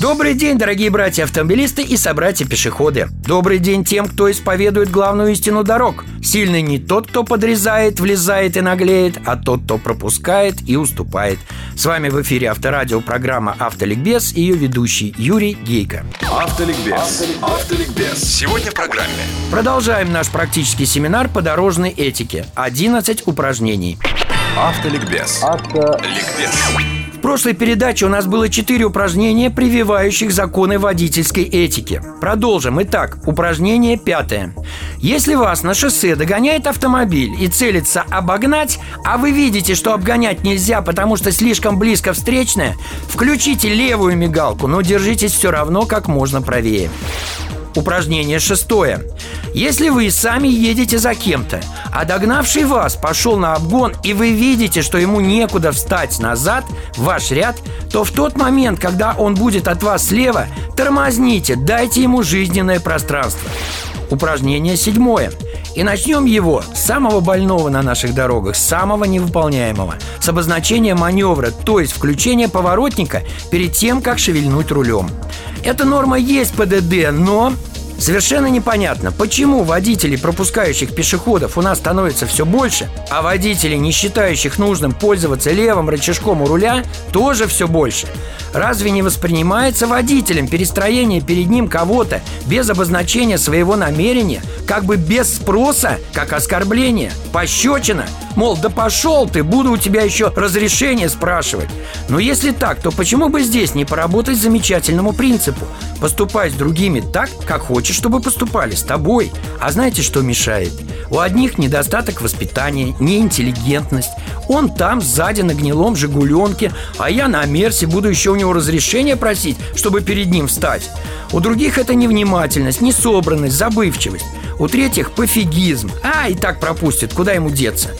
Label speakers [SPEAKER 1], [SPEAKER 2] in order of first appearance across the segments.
[SPEAKER 1] Добрый день, дорогие братья-автомобилисты и собратья-пешеходы. Добрый день тем, кто исповедует главную истину дорог. Сильный не тот, кто подрезает, влезает и наглеет, а тот, кто пропускает и уступает. С вами в эфире авторадио программа «Автоликбез» и ее ведущий Юрий Гейко.
[SPEAKER 2] Автоликбез Автоликбез Сегодня в программе
[SPEAKER 1] Продолжаем наш практический семинар по дорожной этике. 11 упражнений.
[SPEAKER 2] Автоликбез Ликбез
[SPEAKER 1] В прошлой передаче у нас было 4 упражнения, прививающих законы водительской этики. Продолжим. Итак, упражнение пятое. Если вас на шоссе догоняет автомобиль и целится обогнать, а вы видите, что обгонять нельзя, потому что слишком близко встречная, включите левую мигалку, но держитесь все равно как можно правее. Упражнение шестое. Если вы сами едете за кем-то, а догнавший вас пошел на обгон, и вы видите, что ему некуда встать назад в ваш ряд, то в тот момент, когда он будет от вас слева, тормозните, дайте ему жизненное пространство. Упражнение седьмое. И начнем его с самого больного на наших дорогах, самого невыполняемого, с обозначения маневра, то есть включения поворотника перед тем, как шевельнуть рулем. Эта норма есть ПДД, но Совершенно непонятно, почему водителей, пропускающих пешеходов, у нас становится все больше, а водителей, не считающих нужным пользоваться левым рычажком у руля, тоже все больше. Разве не воспринимается водителем перестроение перед ним кого-то без обозначения своего намерения, как бы без спроса, как оскорбление, пощечина? Мол, да пошел ты, буду у тебя еще разрешение спрашивать. Но если так, то почему бы здесь не поработать замечательному принципу? Поступай с другими так, как хочешь, чтобы поступали с тобой. А знаете, что мешает? У одних недостаток воспитания, неинтеллигентность. Он там сзади на гнилом «Жигуленке», а я на Мерсе буду еще у него разрешения просить, чтобы перед ним встать. У других это невнимательность, несобранность, забывчивость. У третьих пофигизм. А, и так пропустит, куда ему деться?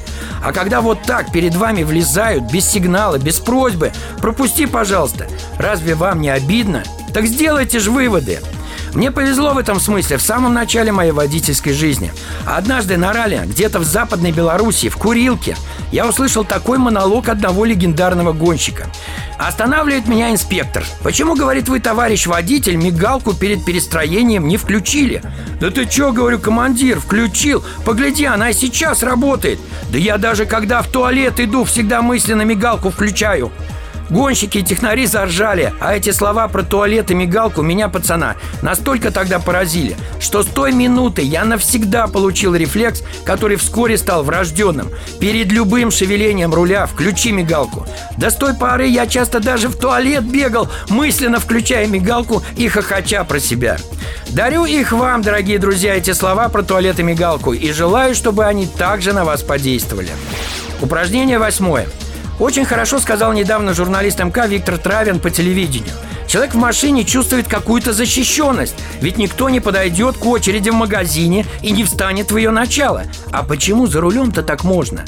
[SPEAKER 1] А когда вот так перед вами влезают, без сигнала, без просьбы, пропусти, пожалуйста. Разве вам не обидно? Так сделайте же выводы. Мне повезло в этом смысле в самом начале моей водительской жизни. Однажды на ралли, где-то в Западной Белоруссии, в Курилке, я услышал такой монолог одного легендарного гонщика. Останавливает меня инспектор. Почему, говорит, вы, товарищ водитель, мигалку перед перестроением не включили? Да ты чё, говорю, командир, включил. Погляди, она и сейчас работает. Да я даже когда в туалет иду, всегда мысленно мигалку включаю. Гонщики и технари заржали, а эти слова про туалет и мигалку меня, пацана, настолько тогда поразили, что с той минуты я навсегда получил рефлекс, который вскоре стал врожденным. Перед любым шевелением руля включи мигалку. Да с той поры я часто даже в туалет бегал, мысленно включая мигалку и хохоча про себя. Дарю их вам, дорогие друзья, эти слова про туалет и мигалку, и желаю, чтобы они также на вас подействовали. Упражнение восьмое. Очень хорошо сказал недавно журналист МК Виктор Травин по телевидению. Человек в машине чувствует какую-то защищенность, ведь никто не подойдет к очереди в магазине и не встанет в ее начало. А почему за рулем-то так можно?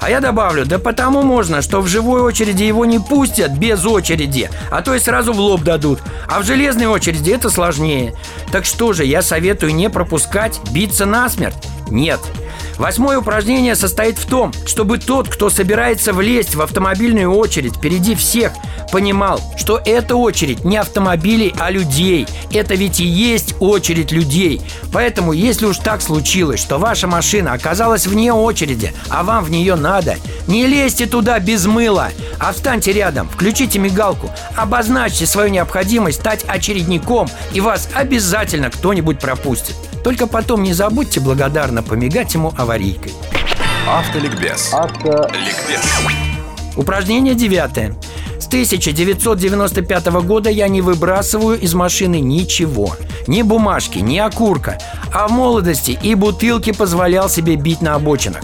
[SPEAKER 1] А я добавлю, да потому можно, что в живой очереди его не пустят без очереди, а то и сразу в лоб дадут. А в железной очереди это сложнее. Так что же, я советую не пропускать, биться насмерть? Нет. Восьмое упражнение состоит в том, чтобы тот, кто собирается влезть в автомобильную очередь впереди всех, понимал, что эта очередь не автомобилей, а людей. Это ведь и есть очередь людей. Поэтому, если уж так случилось, что ваша машина оказалась вне очереди, а вам в нее надо, не лезьте туда без мыла, а встаньте рядом, включите мигалку, обозначьте свою необходимость стать очередником, и вас обязательно кто-нибудь пропустит. Только потом не забудьте благодарно помигать ему аварийкой.
[SPEAKER 2] Автоликбез Ликбез
[SPEAKER 1] Упражнение девятое. С 1995 года я не выбрасываю из машины ничего. Ни бумажки, ни окурка. А в молодости и бутылки позволял себе бить на обочинах.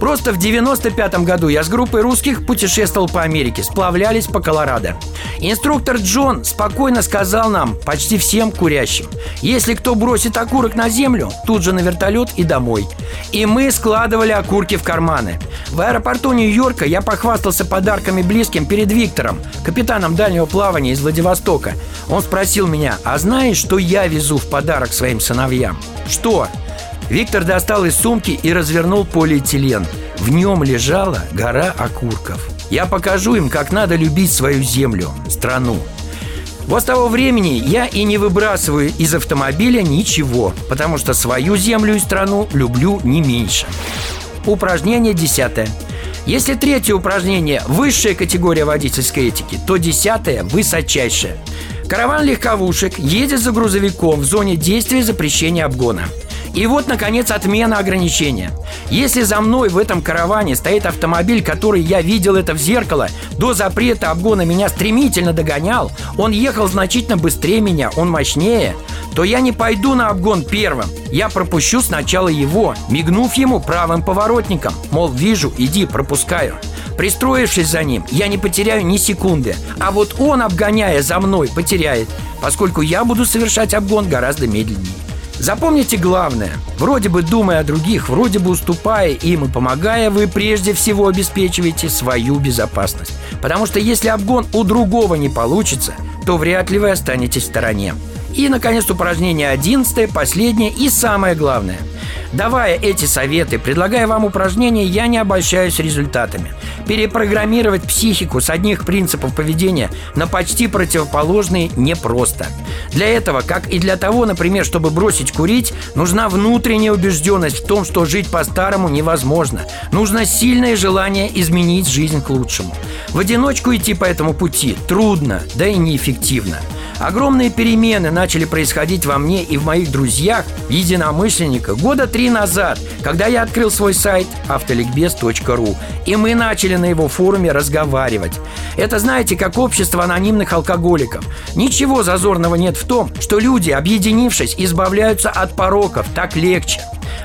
[SPEAKER 1] Просто в 95 году я с группой русских путешествовал по Америке, сплавлялись по Колорадо. Инструктор Джон спокойно сказал нам, почти всем курящим, если кто бросит окурок на землю, тут же на вертолет и домой. И мы складывали окурки в карманы. В аэропорту Нью-Йорка я похвастался подарками близким перед Виктором, капитаном дальнего плавания из Владивостока. Он спросил меня, а знаешь, что я везу в подарок своим сыновьям? Что? Виктор достал из сумки и развернул полиэтилен. В нем лежала гора окурков. Я покажу им, как надо любить свою землю, страну. Вот с того времени я и не выбрасываю из автомобиля ничего, потому что свою землю и страну люблю не меньше. Упражнение десятое. Если третье упражнение – высшая категория водительской этики, то десятое – высочайшее. Караван легковушек едет за грузовиком в зоне действия запрещения обгона – и вот, наконец, отмена ограничения. Если за мной в этом караване стоит автомобиль, который я видел это в зеркало, до запрета обгона меня стремительно догонял, он ехал значительно быстрее меня, он мощнее, то я не пойду на обгон первым. Я пропущу сначала его, мигнув ему правым поворотником. Мол, вижу, иди, пропускаю. Пристроившись за ним, я не потеряю ни секунды. А вот он, обгоняя за мной, потеряет, поскольку я буду совершать обгон гораздо медленнее. Запомните главное. Вроде бы думая о других, вроде бы уступая им и помогая, вы прежде всего обеспечиваете свою безопасность. Потому что если обгон у другого не получится, то вряд ли вы останетесь в стороне. И, наконец, упражнение одиннадцатое, последнее и самое главное – Давая эти советы, предлагая вам упражнения, я не обольщаюсь результатами. Перепрограммировать психику с одних принципов поведения на почти противоположные непросто. Для этого, как и для того, например, чтобы бросить курить, нужна внутренняя убежденность в том, что жить по-старому невозможно. Нужно сильное желание изменить жизнь к лучшему. В одиночку идти по этому пути трудно, да и неэффективно. Огромные перемены начали происходить во мне и в моих друзьях, единомышленниках, года три назад, когда я открыл свой сайт автоликбез.ру, и мы начали на его форуме разговаривать. Это, знаете, как общество анонимных алкоголиков. Ничего зазорного нет в том, что люди, объединившись, избавляются от пороков, так легче.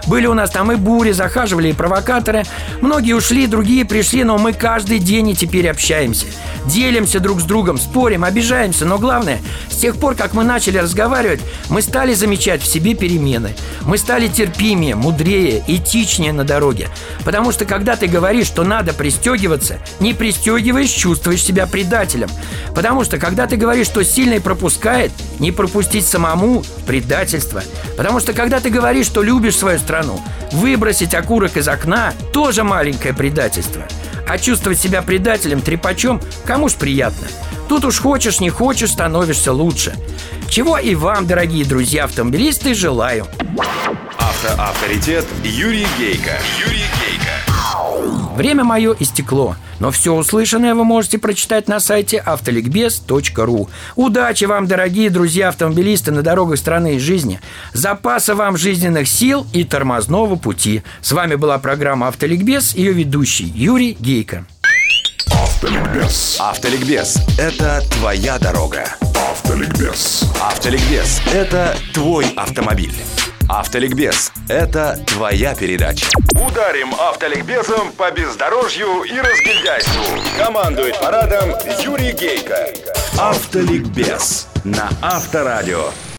[SPEAKER 1] Были у нас там и бури, захаживали и провокаторы. Многие ушли, другие пришли, но мы каждый день и теперь общаемся. Делимся друг с другом, спорим, обижаемся, но главное, с тех пор, как мы начали разговаривать, мы стали замечать в себе перемены. Мы стали терпимее, мудрее, этичнее на дороге. Потому что когда ты говоришь, что надо пристегиваться, не пристегиваешь, чувствуешь себя предателем. Потому что когда ты говоришь, что сильный пропускает, не пропустить самому – предательство. Потому что когда ты говоришь, что любишь свою страну, выбросить окурок из окна – тоже маленькое предательство. А чувствовать себя предателем, трепачом – кому ж приятно. Тут уж хочешь, не хочешь, становишься лучше. Чего и вам, дорогие друзья автомобилисты, желаю.
[SPEAKER 2] Автоавторитет Юрий Гейко. Юрий.
[SPEAKER 1] Время мое истекло, но все услышанное вы можете прочитать на сайте автоликбез.ру. Удачи вам, дорогие друзья автомобилисты на дорогах страны и жизни. Запаса вам жизненных сил и тормозного пути. С вами была программа «Автоликбез», ее ведущий Юрий Гейко.
[SPEAKER 3] Автоликбез.
[SPEAKER 4] Автоликбез – это твоя дорога.
[SPEAKER 3] Автоликбез.
[SPEAKER 4] Автоликбез – это твой автомобиль. Автоликбез – это твоя передача.
[SPEAKER 2] Ударим автоликбезом по бездорожью и разгильдяйству. Командует парадом Юрий Гейко.
[SPEAKER 4] Автоликбез на Авторадио.